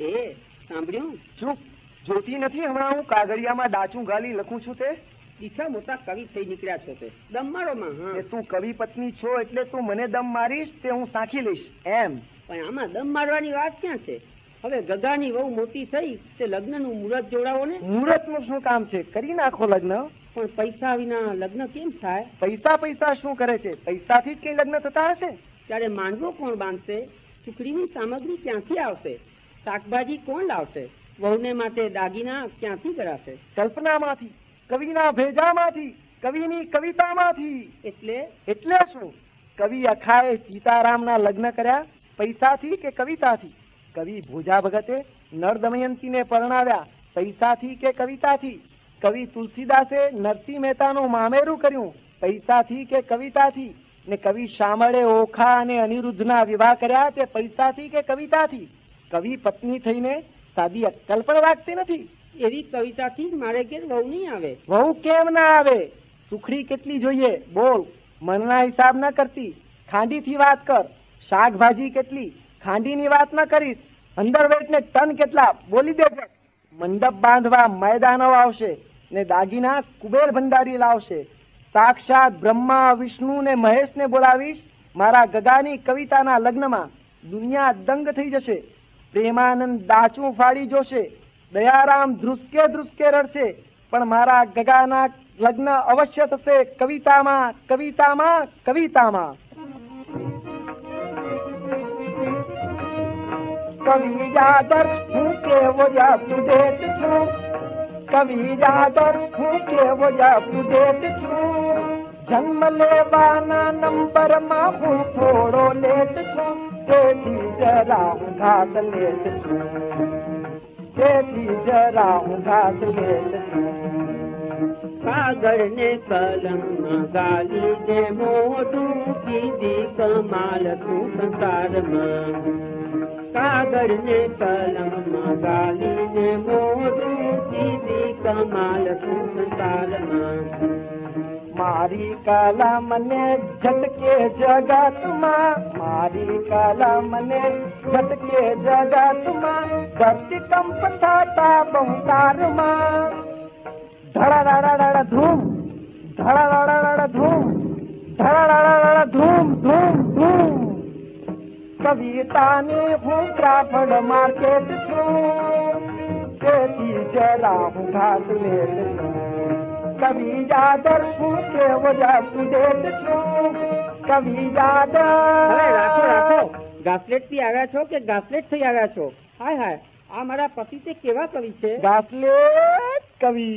એ સાંભળ્યું? ચૂપ જોતી નથી? હમણાં હું કાગળિયામાં ડાચું ગાલી લખું છું તે? દીઠા મોટા કવિ થઈ નીકળ્યા છો તે. દમમારોમાં હા. કે તું કવિ પત્ની છો એટલે તું મને દમ મારીશ તે હું સાંખી લઈશ. એમ. પણ આમાં દમ મારવાની વાત ક્યાં છે? હવે ગગાની વહુ મોટી થઈ તે લગ્નનું મુહૂર્ત જોડાવો ને. મુહૂર્તનું શું કામ છે? કરી નાખો લગ્ન. પણ પૈસા વિના લગ્ન કેમ થાય? પૈસા પૈસા શું કરે છે? પૈસાથી જ કઈ લગ્ન થતા હશે? ત્યારે માંડવો કોણ બાંધશે? સુખડીની સામગ્રી ક્યાંથી આવશે? શાકભાજી કોણ લાવશે? વહુને માટે દાગીના ક્યાંથી કરાશે? કલ્પનામાંથી કવિના ભેજામાંથી કવિની કવિતામાંથી. એટલે? એટલે શું? કવિ અખાએ સીતારામના લગ્ન કર્યા પૈસાથી કે કવિતાથી? કવિ ભોજા ભગતે નર દમયંતીને પરણાવ્યા પૈસાથી કે કવિતાથી? કવિ તુલસીદાસે નરસિંહ મહેતાનું મામેરું કર્યું પૈસાથી કે કવિતાથી? ને કવિ શામળે ઓખા અને અનિરુદ્ધના વિવાહ કર્યા તે પૈસાથી કે કવિતાથી? કવિ પત્ની થઈને સાદી અક્કલ પણ વાગતી નથી. એવી કવિતાથી મારે ઘેર વહુ નહીં આવે. વહુ કેમ ના આવે? સુખડી કેટલી જોઈએ? બોલ. મનના હિસાબ ન કરતી. ખાંડીથી વાત કર. શાકભાજી કેટલી? ખાંડીની વાત ન કરીશ. અંડરવેટ ને ટન કેટલા? બોલી દેજે મંડપ બાંધવા મેદાનો આવશે ને દાગીના કુબેર ભંડારી લાવશે. સાક્ષાત બ્રહ્મા વિષ્ણુ ને મહેશ ને બોલાવીશ મારા ગગાની કવિતાના લગ્નમાં દુનિયા દંગ થઈ જશે. પ્રેમાનંદ દાચું ફાડી જોશે. દયારામ ધ્રુસકે ધ્રુસકે રડશે. પણ મારા ગગાના લગ્ન અવશ્ય થશે. કવિતામાં કવિતામાં કવિતામાં. કવિ જાદર, હું કેવો જાપુડેટ છું? કવિ જાદર, હું કેવો જાપુડેટ છું? જન્મ લેવાના નંબરમાં હું થોડો લેટ છું. कागर मोधू कमाल गाली मारी काला मने झटके जगत माँ मारी कलम ने झटके जगत माँ धरती कंप था बहुतार माँ। धड़ा धड़ा धड़ा धूम, धड़ा धड़ा धड़ा धूम, धड़ा धड़ा धड़ा धूम धूम धूम। कविता ने हूँ क्राफर्ड मार्केट छू खेती जला हूँ घास કવિ જાદર શું કેવો જાપુડેટ છું કવિ જાદર રાખો રાખો। ગાફલેટથી આવ્યા છો કે ગાફલેટ થઈ આવ્યા છો? હાય હાય આ મારા પતિ તે કેવા કવિ છે? ગાફલેટ કવિ.